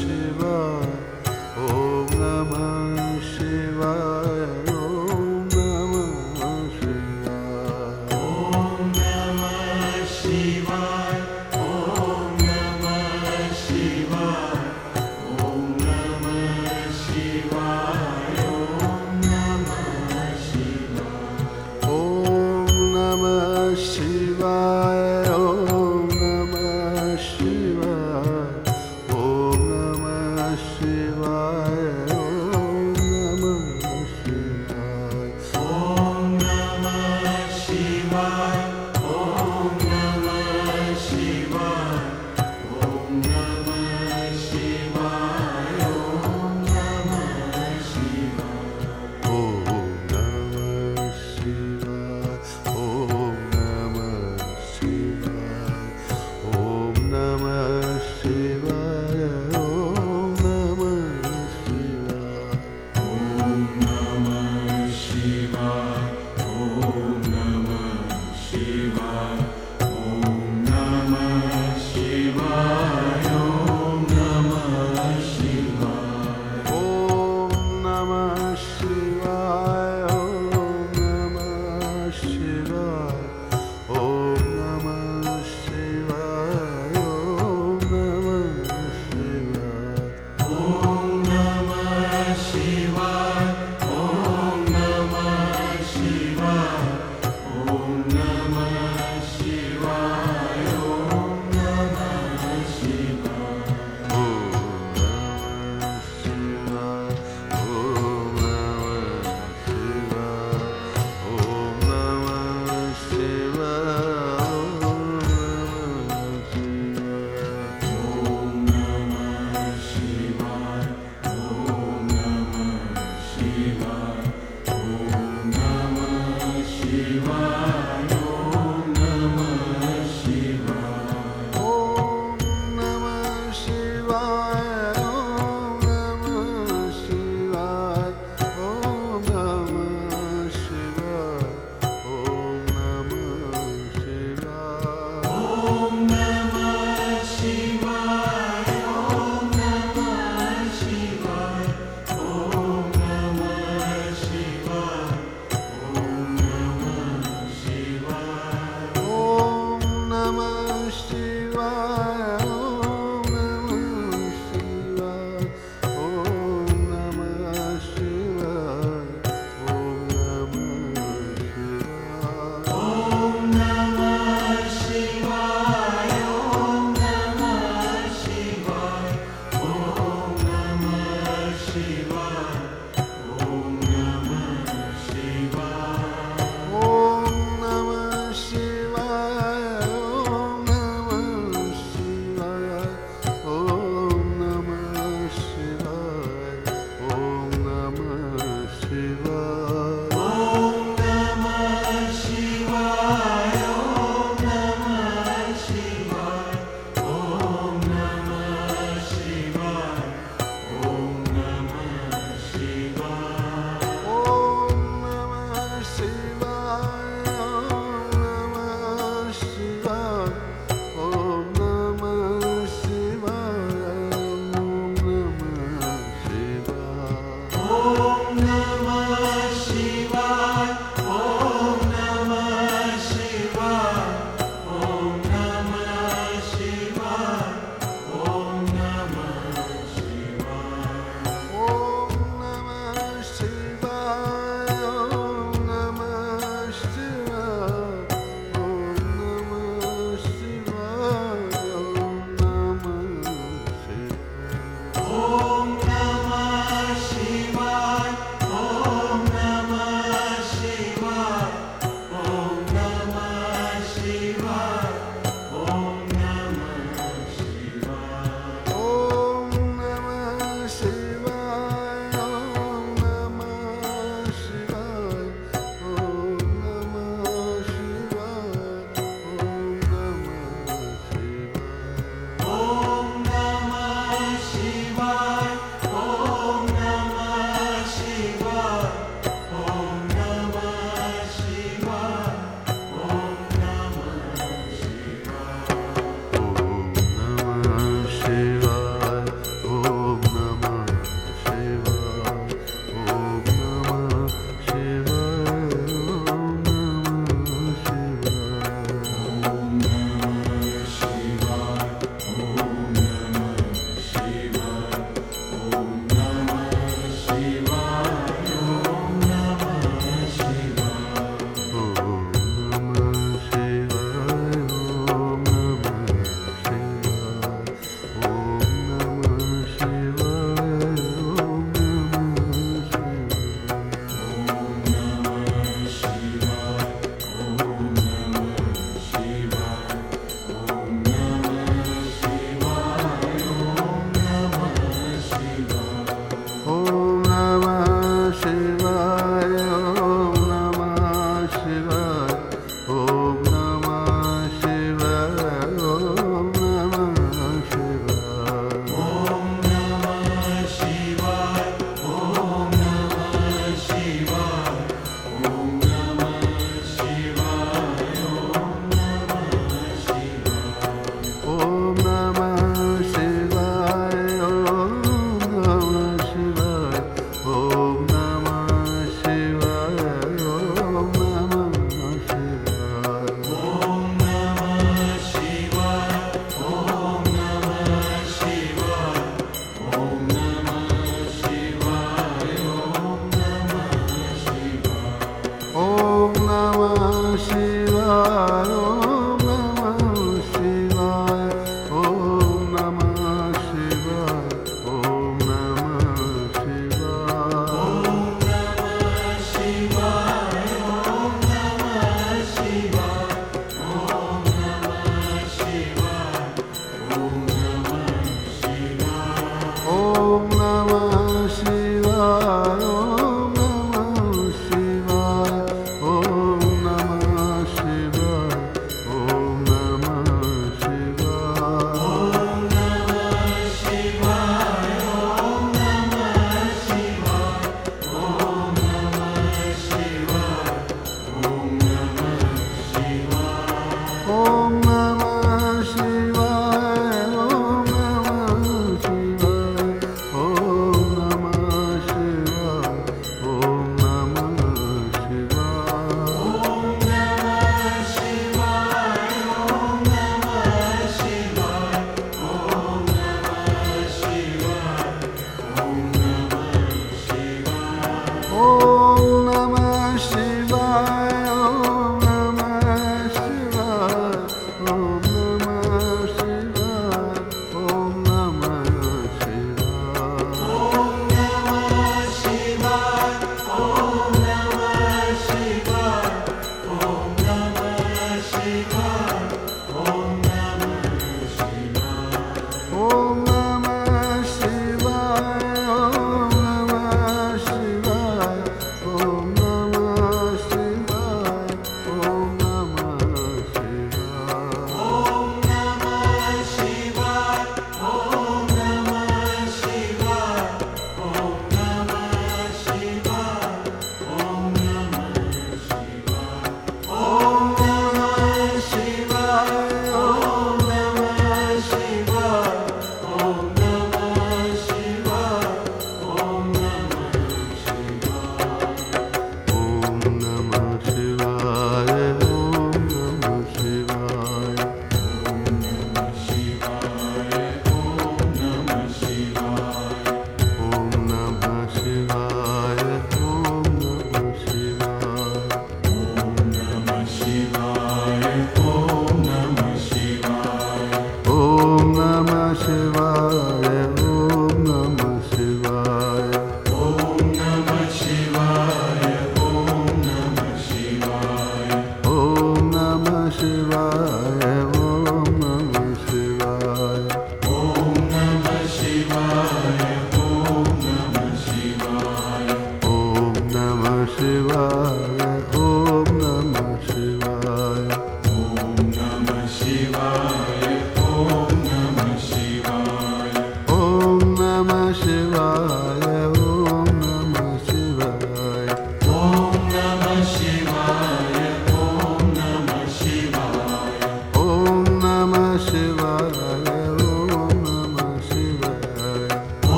Shiva. Krishna